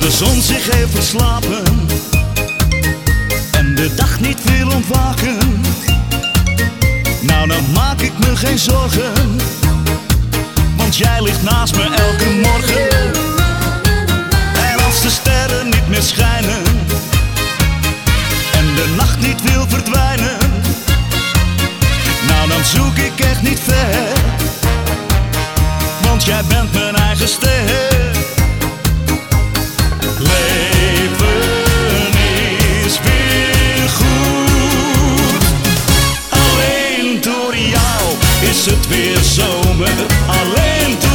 de zon zich heeft verslapen en de dag niet wil ontwaken. Nou, dan maak ik me geen zorgen, want jij ligt naast me elke morgen. En als de sterren niet meer schijnen en de nacht niet wil verdwijnen, nou, dan zoek ik echt niet ver, want jij bent mijn eigen ster. het weer zomer. Alleen